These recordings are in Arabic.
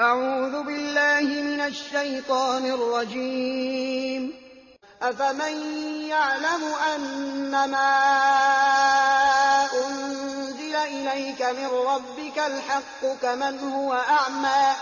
أعوذ بالله من الشيطان الرجيم. أفمن يعلم أنما أنزل إليك من ربك الحق كمن هو أعمى؟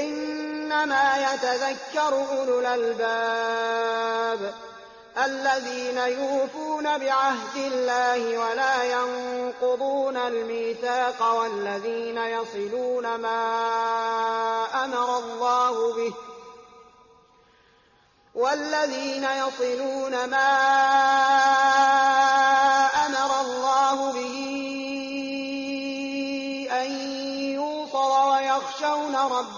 إنما يتذكر أولو الألباب. الذين يوفون بعهد الله ولا ينقضون الميثاق والذين يصلون ما أمر الله به والذين يصلون ما أمر الله به أن يوصل ويخشون ربهم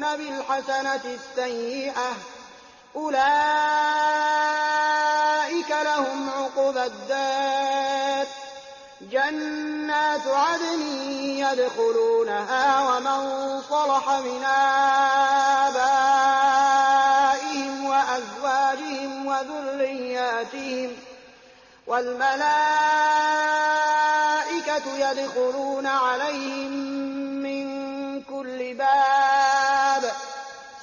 بالحسنة السيئة. أولئك لهم عقبى الدار. جنات عدن يدخلونها ومن صلح من آبائهم وأزواجهم وذرياتهم. والملائكة يدخلون عليهم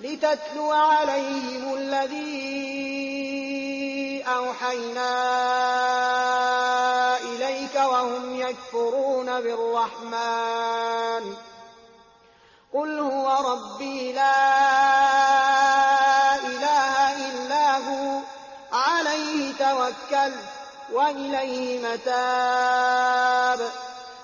لتتلو عليهم الذي أوحينا إليك وهم يكفرون بالرحمن. قل هو ربي لا إله إلا هو عليه توكل وإليه متاب.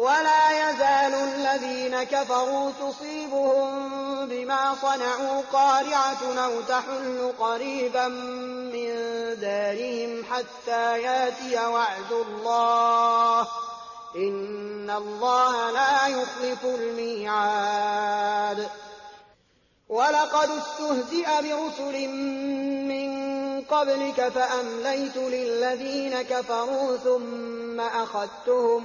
ولا يزال الذين كفروا تصيبهم بما صنعوا قارعة أو تحل قريبا من دارهم حتى يأتي وعد الله. إن الله لا يخلف الميعاد. ولقد استهزئ برسل من قبلك فأمليت للذين كفروا ثم أخذتهم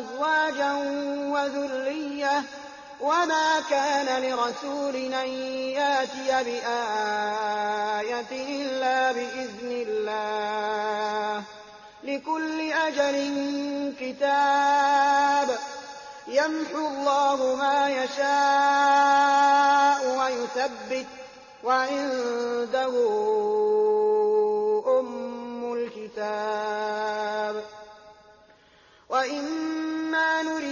أزواجا وذرية وما كان لرسول أن يأتي بآية إلا بإذن الله. لكل أجل كتاب يمحو الله ما يشاء ويثبت وعنده أم الكتاب. وإما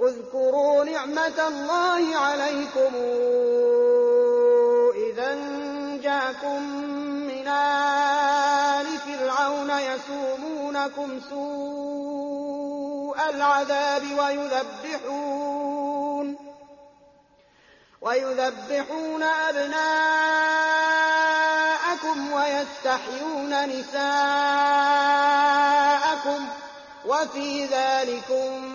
اذكروا نعمة الله عليكم إذا جاءكم من آل فرعون يسومونكم سوء العذاب ويذبحون ويذبحون أبناءكم ويستحيون نساءكم وفي ذلكم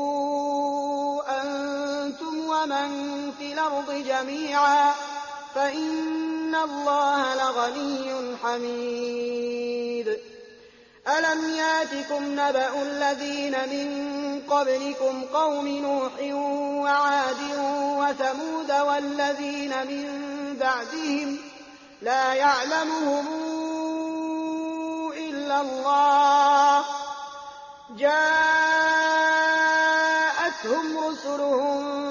ومن في الأرض جميعا فإن الله لغني حميد. ألم يأتكم نبأ الذين من قبلكم قوم نوح وعاد وثمود والذين من بعدهم لا يعلمهم إلا الله. جاءتهم رسلهم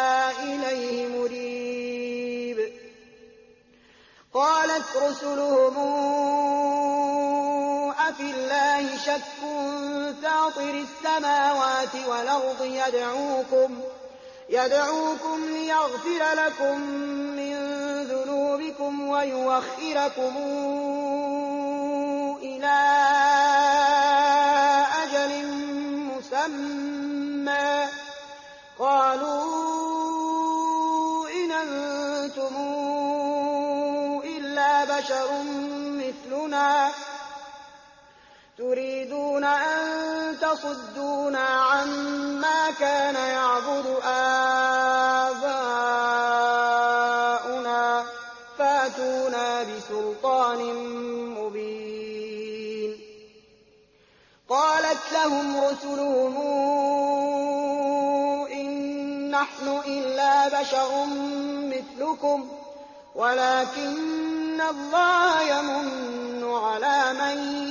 قالت رسلهم أفي الله شك فاطر السماوات والأرض يدعوكم يدعوكم ليغفر لكم من ذنوبكم ويوخركم إلى تريدون أن تصدونا عما كان يعبد آباؤنا فاتونا بسلطان مبين قالت لهم رسلهم إن نحن إلا بشر مثلكم ولكن الله يمن على من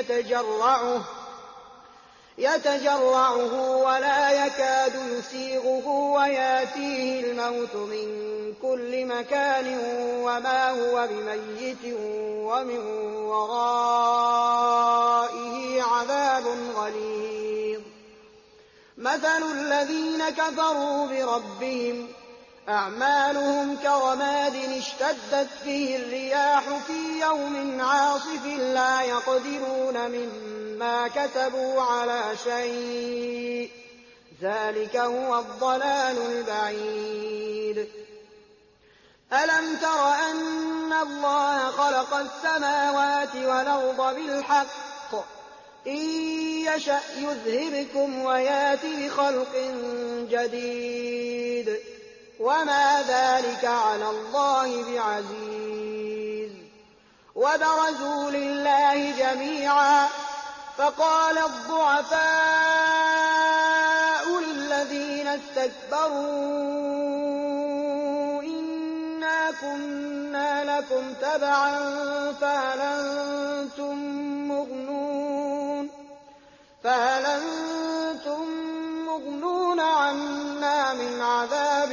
يتجرعه يتجرعه ولا يكاد يسيغه ويأتيه الموت من كل مكان وما هو بميت ومن ورائه عذاب غليظ. مثل الذين كفروا بربهم أعمالهم كرماد اشتدت به الرياح في يوم عاصف لا يقدرون مما كتبوا على شيء. ذلك هو الضلال البعيد. ألم تر أن الله خلق السماوات والأرض بالحق؟ إن يشأ يذهبكم ويات بخلق جديد. وما ذلك على الله بعزيز. وبرزوا لله جميعا. فقال الضعفاء للذين استكبروا إنا كنا لكم تبعا فهل أنتم مغنون مغنون عنا من عذاب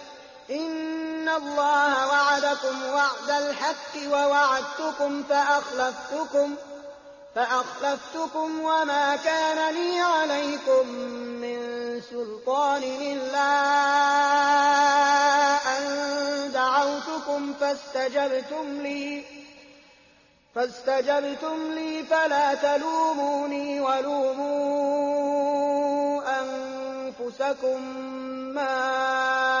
إن الله وعدكم وعد الحق ووعدتكم فأخلفتكم فأخلفتكم وما كان لي عليكم من سلطان إلا أن دعوتكم فاستجبتم لي فاستجبتم لي فلا تلوموني ولوموا أنفسكم ما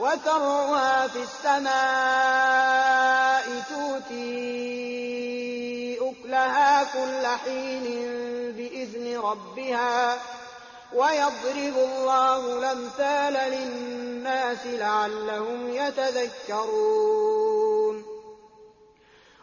وفرعها في السماء تؤتي أكلها كل حين بإذن ربها ويضرب الله الأمثال للناس لعلهم يتذكرون.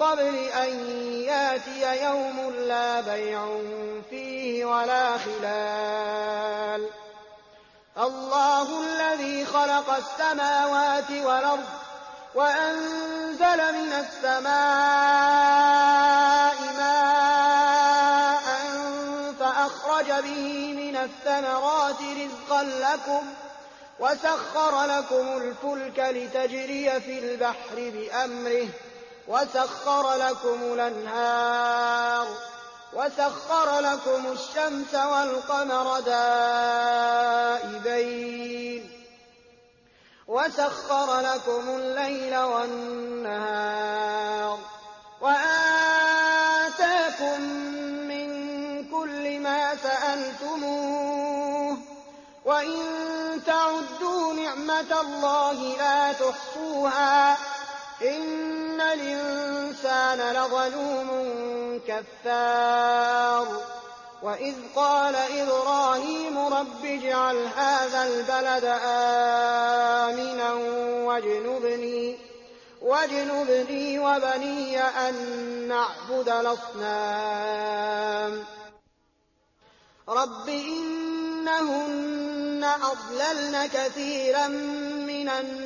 قبل أن يأتي يوم لا بيع فيه ولا خلال. الله الذي خلق السماوات والأرض وأنزل من السماء ماء فأخرج به من الثمرات رزقا لكم وسخر لكم الفلك لتجري في البحر بأمره وسخر لكم الأنهار وسخر لكم الشمس والقمر دائبين وسخر لكم الليل والنهار وآتاكم من كل ما سألتموه وإن تعدوا نعمة الله لا تحصوها إن الإنسان لظلوم كفار. وإذ قال إبراهيم رب اجعل هذا البلد آمنا واجنبني واجنبني وبني أن نعبد الأصنام. رب إنهن أضللن كثيرا من الناس.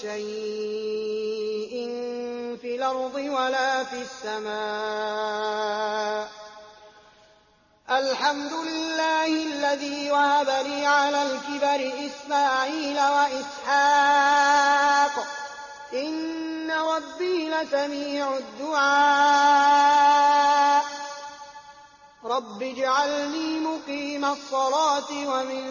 شيء في الأرض ولا في السماء. الحمد لله الذي وهب لي على الكبر إسماعيل وإسحاق. إن ربي لسميع الدعاء. رب اجعلني مقيم الصلاة ومن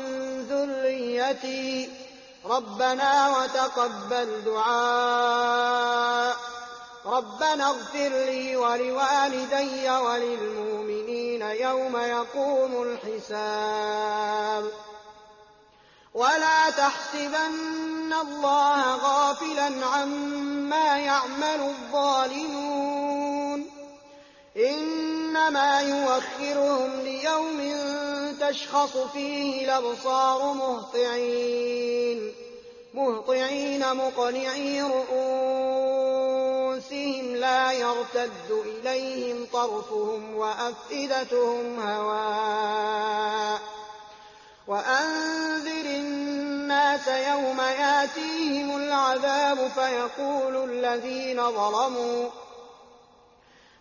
ذريتي. ربنا وتقبل دعاء. ربنا اغفر لي ولوالدي وللمؤمنين يوم يقوم الحساب. ولا تحسبن الله غافلا عما يعمل الظالمون. إنما يوخرهم ليوم تشخص فيه الأبصار مهطعين مهطعين مقنعي رؤوسهم لا يرتد إليهم طرفهم وأفئدتهم هواء. وأنذر الناس يوم يأتيهم العذاب فيقول الذين ظلموا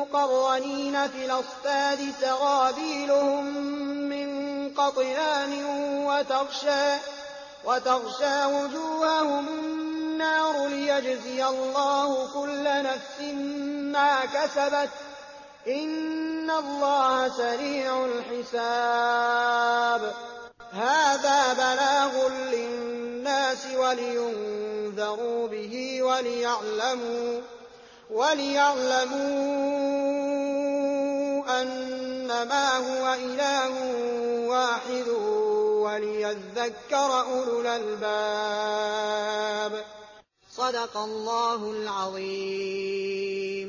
مقرنين في الأصفاد سرابيلهم من قطيان وتغشى, وتغشى وجوههم النار ليجزي الله كل نفس ما كسبت إن الله سريع الحساب. هذا بلاغ للناس ولينذروا به وليعلموا وليعلموا أنما هو إله واحد وليذكر أولو الألباب. صدق الله العظيم.